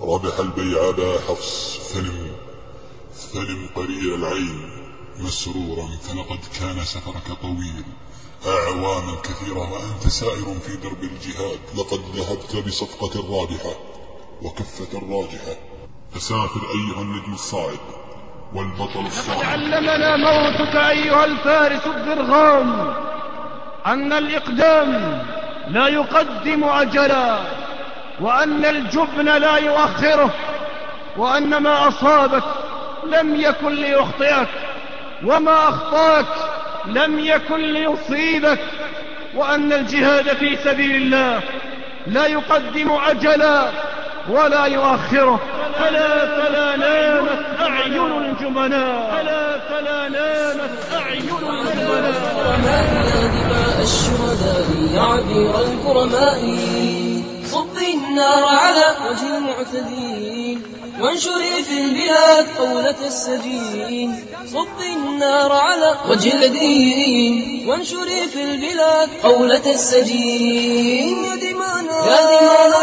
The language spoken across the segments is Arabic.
ربح البيع أبا حفص فلم فلم قرير العين. مسرورا فلقد كان سفرك طويل. أعواما كثيرة وأنت سائر في درب الجهاد. لقد ذهبت بصفقة رابحة وكفة راجحة. فسافر أيها النجم الصاعد والبطل الصاعد. علمنا موتك أيها الفارس الضرغام أن الإقدام لا يقدم أجلا. وأن الجبن لا يؤخره وأن ما أصابك لم يكن ليخطئك وما أخطأك لم يكن ليصيبك وأن الجهاد في سبيل الله لا يقدم أجلا ولا يؤخره. فلا فلا نامت أعين الجبناء فلا فلا نامت أعين الجبناء دماء الشهداء يا عبير الكرماء صب النار على وجه المعتدين. وانشري في البلاد قولة السجين. صب النار على وجه الذين. وانشري في البلاد قولة السجين. يا دمانا يا دمانا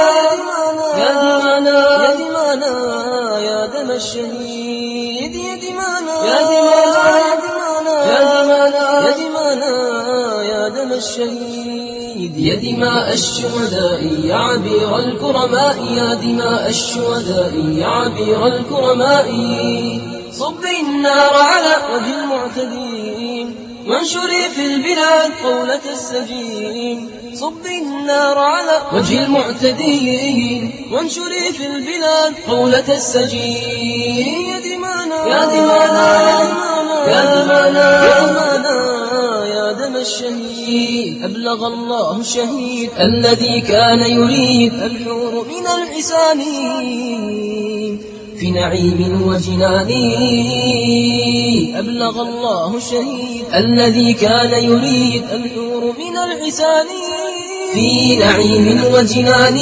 يا دمانا يا دمانا يا دم الشهيد. يا دمانا يا دمانا يا دمانا يا دمانا يا دم الشهيد. يا دماء الشهداء يا عبير الكرماء يا دماء الشهداء يا عبير الكرماء. صب النار على وجه المعتدين وانشري في البلاد قولة السجين. صب النار على وجه المعتدين وانشري في البلاد قولة السجين. يا دمانا يا دمانا يا دمانا الشهيد. أبلغ الله الشهيد الذي كان يريد الحور من الحسان في نعيم وجنان. أبلغ الله الشهيد الذي كان يريد الحور من الحسان في نعيم وجنان.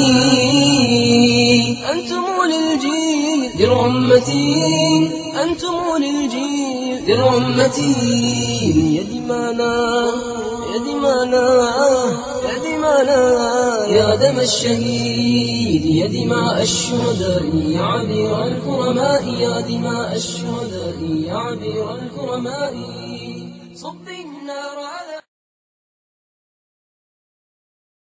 للجيل لرمتي أنتم للجيل. لرمتي يا دمانا يا دمانا يا دمانا يا دم الشهيد يا دماء الشهداء يا عبير الكرماء يا دماء الشهداء يا عبير الكرماء. صب النار